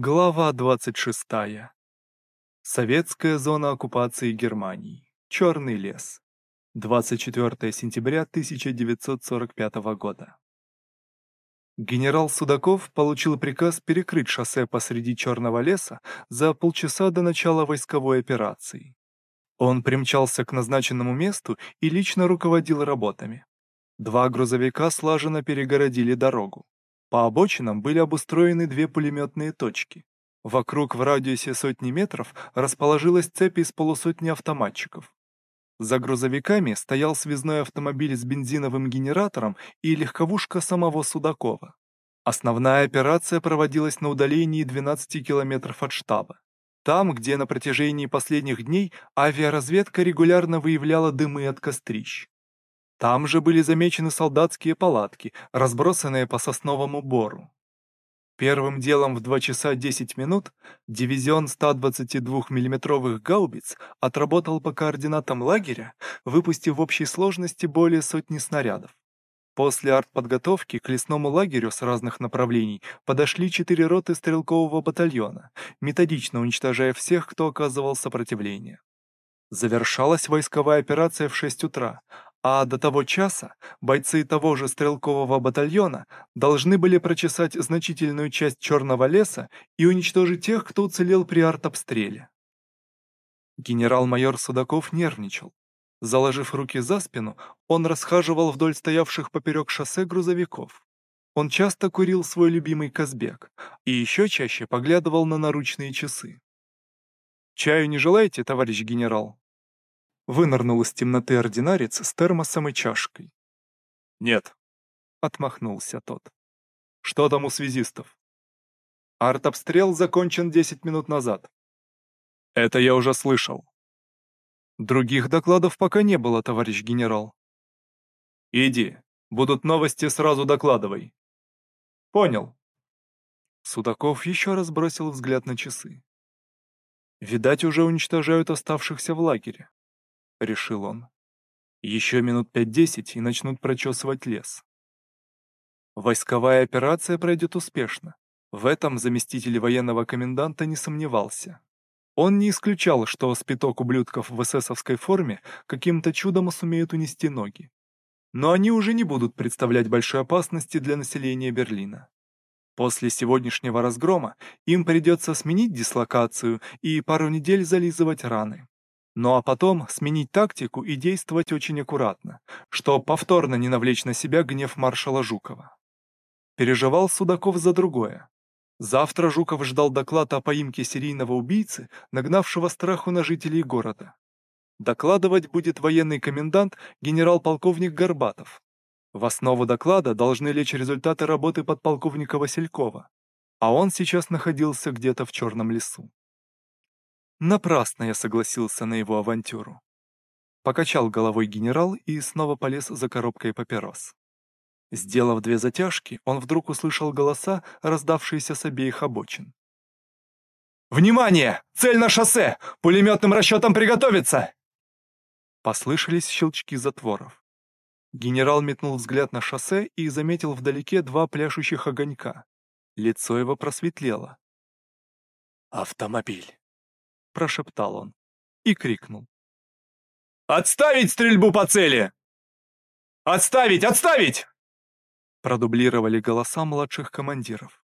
Глава 26. Советская зона оккупации Германии. Черный лес. 24 сентября 1945 года. Генерал Судаков получил приказ перекрыть шоссе посреди Черного леса за полчаса до начала войсковой операции. Он примчался к назначенному месту и лично руководил работами. Два грузовика слаженно перегородили дорогу. По обочинам были обустроены две пулеметные точки. Вокруг в радиусе сотни метров расположилась цепь из полусотни автоматчиков. За грузовиками стоял связной автомобиль с бензиновым генератором и легковушка самого Судакова. Основная операция проводилась на удалении 12 километров от штаба. Там, где на протяжении последних дней авиаразведка регулярно выявляла дымы от кострищ. Там же были замечены солдатские палатки, разбросанные по сосновому бору. Первым делом в 2 часа 10 минут дивизион 122 миллиметровых гаубиц отработал по координатам лагеря, выпустив в общей сложности более сотни снарядов. После артподготовки к лесному лагерю с разных направлений подошли четыре роты стрелкового батальона, методично уничтожая всех, кто оказывал сопротивление. Завершалась войсковая операция в 6 утра, а до того часа бойцы того же стрелкового батальона должны были прочесать значительную часть Черного леса и уничтожить тех, кто уцелел при артобстреле. Генерал-майор Судаков нервничал. Заложив руки за спину, он расхаживал вдоль стоявших поперек шоссе грузовиков. Он часто курил свой любимый Казбек и еще чаще поглядывал на наручные часы. «Чаю не желаете, товарищ генерал?» Вынырнул из темноты ординарец с термосом и чашкой. «Нет», — отмахнулся тот. «Что там у связистов?» «Артобстрел закончен десять минут назад». «Это я уже слышал». «Других докладов пока не было, товарищ генерал». «Иди, будут новости, сразу докладывай». «Понял». Судаков еще раз бросил взгляд на часы. «Видать, уже уничтожают оставшихся в лагере. — решил он. «Еще минут пять-десять и начнут прочесывать лес». Войсковая операция пройдет успешно. В этом заместитель военного коменданта не сомневался. Он не исключал, что спиток ублюдков в эсэсовской форме каким-то чудом сумеют унести ноги. Но они уже не будут представлять большой опасности для населения Берлина. После сегодняшнего разгрома им придется сменить дислокацию и пару недель зализывать раны. Ну а потом сменить тактику и действовать очень аккуратно, чтобы повторно не навлечь на себя гнев маршала Жукова. Переживал Судаков за другое. Завтра Жуков ждал доклад о поимке серийного убийцы, нагнавшего страху на жителей города. Докладывать будет военный комендант генерал-полковник Горбатов. В основу доклада должны лечь результаты работы подполковника Василькова, а он сейчас находился где-то в Черном лесу. Напрасно я согласился на его авантюру. Покачал головой генерал и снова полез за коробкой папирос. Сделав две затяжки, он вдруг услышал голоса, раздавшиеся с обеих обочин. «Внимание! Цель на шоссе! Пулеметным расчетом приготовиться!» Послышались щелчки затворов. Генерал метнул взгляд на шоссе и заметил вдалеке два пляшущих огонька. Лицо его просветлело. «Автомобиль!» Прошептал он и крикнул. «Отставить стрельбу по цели! Отставить! Отставить!» Продублировали голоса младших командиров.